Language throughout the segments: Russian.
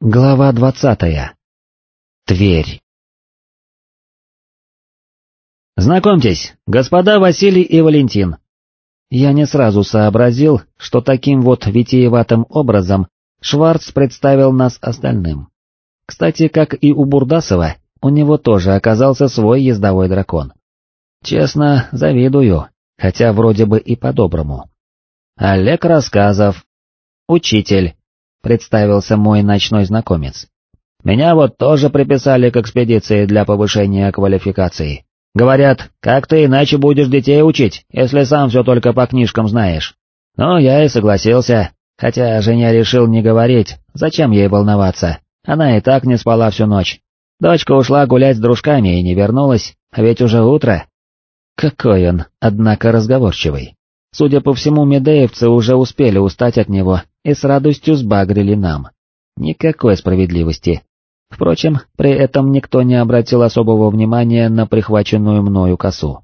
Глава двадцатая. Тверь. Знакомьтесь, господа Василий и Валентин. Я не сразу сообразил, что таким вот витиеватым образом Шварц представил нас остальным. Кстати, как и у Бурдасова, у него тоже оказался свой ездовой дракон. Честно, завидую, хотя вроде бы и по-доброму. Олег Рассказов. Учитель представился мой ночной знакомец. Меня вот тоже приписали к экспедиции для повышения квалификации. Говорят, как ты иначе будешь детей учить, если сам все только по книжкам знаешь. Ну, я и согласился, хотя женя решил не говорить, зачем ей волноваться, она и так не спала всю ночь. Дочка ушла гулять с дружками и не вернулась, а ведь уже утро. Какой он, однако, разговорчивый. Судя по всему, медеевцы уже успели устать от него и с радостью сбагрили нам. Никакой справедливости. Впрочем, при этом никто не обратил особого внимания на прихваченную мною косу.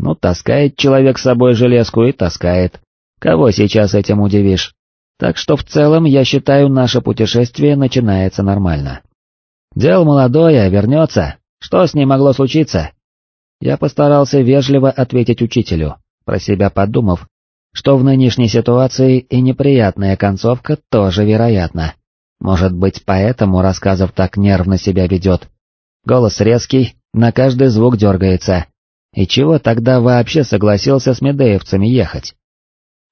Ну, таскает человек с собой железку и таскает. Кого сейчас этим удивишь? Так что в целом я считаю наше путешествие начинается нормально. Дело молодое, вернется. Что с ней могло случиться? Я постарался вежливо ответить учителю, про себя подумав, что в нынешней ситуации и неприятная концовка тоже вероятна. Может быть, поэтому рассказов так нервно себя ведет. Голос резкий, на каждый звук дергается. И чего тогда вообще согласился с медеевцами ехать?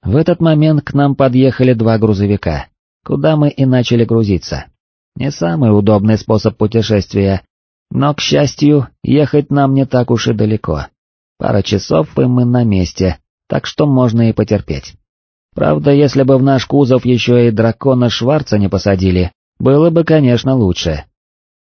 В этот момент к нам подъехали два грузовика, куда мы и начали грузиться. Не самый удобный способ путешествия, но, к счастью, ехать нам не так уж и далеко. Пара часов, и мы на месте, так что можно и потерпеть. Правда, если бы в наш кузов еще и дракона Шварца не посадили, было бы, конечно, лучше.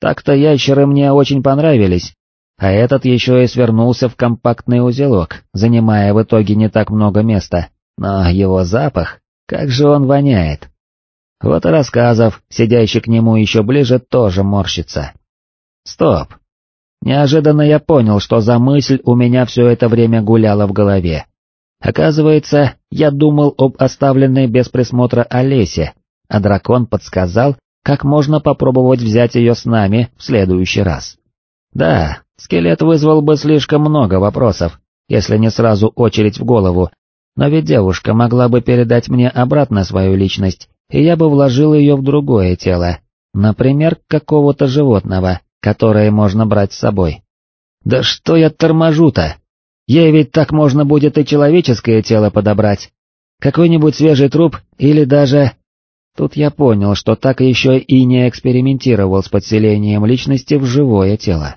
Так-то ящеры мне очень понравились, а этот еще и свернулся в компактный узелок, занимая в итоге не так много места, но его запах, как же он воняет. Вот и рассказов, сидящий к нему еще ближе, тоже морщится. Стоп. Неожиданно я понял, что за мысль у меня все это время гуляла в голове. Оказывается, я думал об оставленной без присмотра Олесе, а дракон подсказал, как можно попробовать взять ее с нами в следующий раз. Да, скелет вызвал бы слишком много вопросов, если не сразу очередь в голову, но ведь девушка могла бы передать мне обратно свою личность, и я бы вложил ее в другое тело, например, какого-то животного, которое можно брать с собой. Да что я торможу-то? Ей ведь так можно будет и человеческое тело подобрать. Какой-нибудь свежий труп или даже... Тут я понял, что так еще и не экспериментировал с подселением личности в живое тело.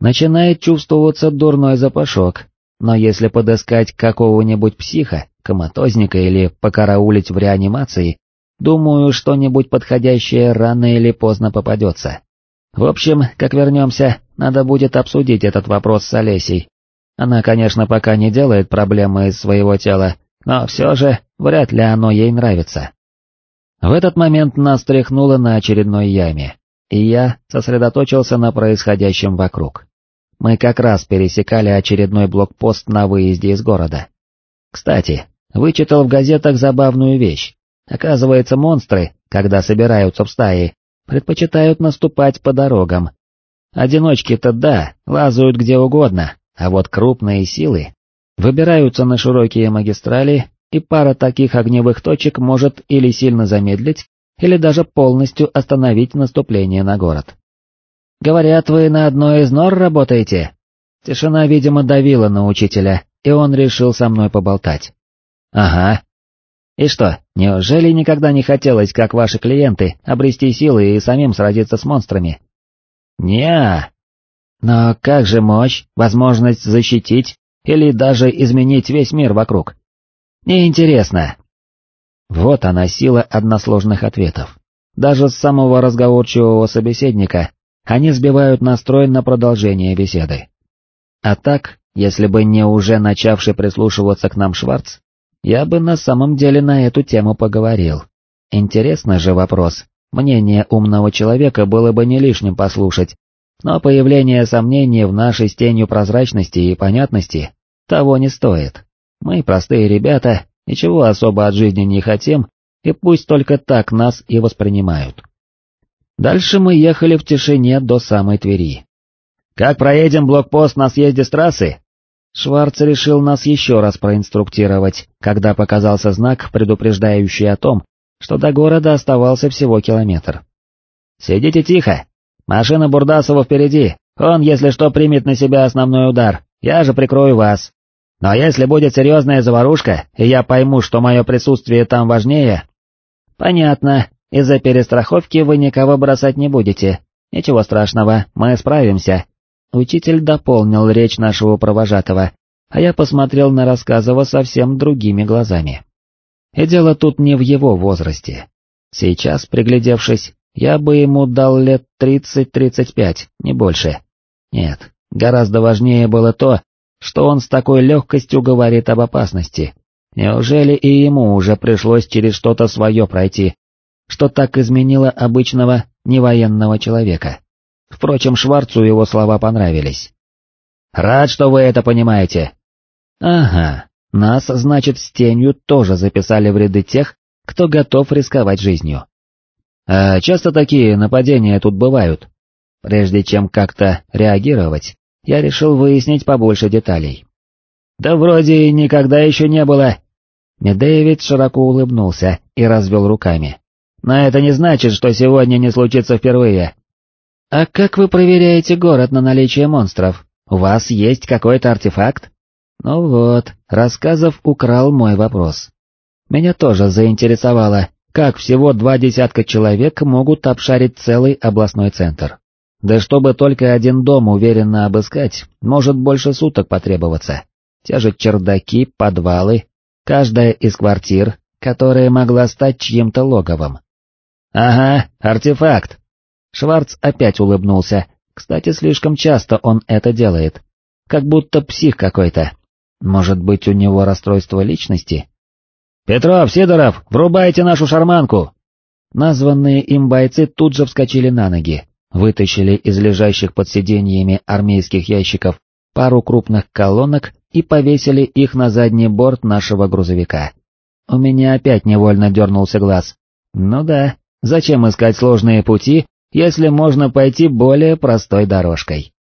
Начинает чувствоваться дурной запашок, но если подыскать какого-нибудь психа, коматозника или покараулить в реанимации, думаю, что-нибудь подходящее рано или поздно попадется. В общем, как вернемся, надо будет обсудить этот вопрос с Олесей, она, конечно, пока не делает проблемы из своего тела, но все же вряд ли оно ей нравится. В этот момент нас тряхнуло на очередной яме, и я сосредоточился на происходящем вокруг. Мы как раз пересекали очередной блокпост на выезде из города. Кстати, вычитал в газетах забавную вещь. Оказывается, монстры, когда собираются в стаи, предпочитают наступать по дорогам. Одиночки-то да, лазают где угодно, а вот крупные силы выбираются на широкие магистрали, и пара таких огневых точек может или сильно замедлить, или даже полностью остановить наступление на город. «Говорят, вы на одной из нор работаете?» Тишина, видимо, давила на учителя, и он решил со мной поболтать. «Ага. И что, неужели никогда не хотелось, как ваши клиенты, обрести силы и самим сразиться с монстрами?» «Не-а», но как же мощь, возможность защитить или даже изменить весь мир вокруг? Неинтересно. Вот она сила односложных ответов. Даже с самого разговорчивого собеседника они сбивают настрой на продолжение беседы. А так, если бы не уже начавший прислушиваться к нам Шварц, я бы на самом деле на эту тему поговорил. Интересный же вопрос, мнение умного человека было бы не лишним послушать, но появление сомнений в нашей с тенью прозрачности и понятности того не стоит. Мы простые ребята, ничего особо от жизни не хотим, и пусть только так нас и воспринимают. Дальше мы ехали в тишине до самой Твери. «Как проедем блокпост на съезде с трассы?» Шварц решил нас еще раз проинструктировать, когда показался знак, предупреждающий о том, что до города оставался всего километр. «Сидите тихо! Машина Бурдасова впереди, он, если что, примет на себя основной удар, я же прикрою вас. Но если будет серьезная заварушка, и я пойму, что мое присутствие там важнее...» «Понятно, из-за перестраховки вы никого бросать не будете. Ничего страшного, мы справимся», Учитель дополнил речь нашего провожатого, а я посмотрел на рассказова совсем другими глазами. И дело тут не в его возрасте. Сейчас, приглядевшись, я бы ему дал лет тридцать-тридцать пять, не больше. Нет, гораздо важнее было то, что он с такой легкостью говорит об опасности. Неужели и ему уже пришлось через что-то свое пройти, что так изменило обычного невоенного человека? Впрочем, Шварцу его слова понравились. «Рад, что вы это понимаете». «Ага, нас, значит, с тенью тоже записали в ряды тех, кто готов рисковать жизнью». «А часто такие нападения тут бывают?» Прежде чем как-то реагировать, я решил выяснить побольше деталей. «Да вроде никогда еще не было». Медеевич широко улыбнулся и развел руками. «Но это не значит, что сегодня не случится впервые. «А как вы проверяете город на наличие монстров? У вас есть какой-то артефакт?» Ну вот, Рассказов украл мой вопрос. Меня тоже заинтересовало, как всего два десятка человек могут обшарить целый областной центр. Да чтобы только один дом уверенно обыскать, может больше суток потребоваться. Те же чердаки, подвалы, каждая из квартир, которая могла стать чьим-то логовом. «Ага, артефакт», Шварц опять улыбнулся, кстати, слишком часто он это делает. Как будто псих какой-то. Может быть, у него расстройство личности? «Петров, Сидоров, врубайте нашу шарманку!» Названные им бойцы тут же вскочили на ноги, вытащили из лежащих под сиденьями армейских ящиков пару крупных колонок и повесили их на задний борт нашего грузовика. У меня опять невольно дернулся глаз. Ну да, зачем искать сложные пути, если можно пойти более простой дорожкой.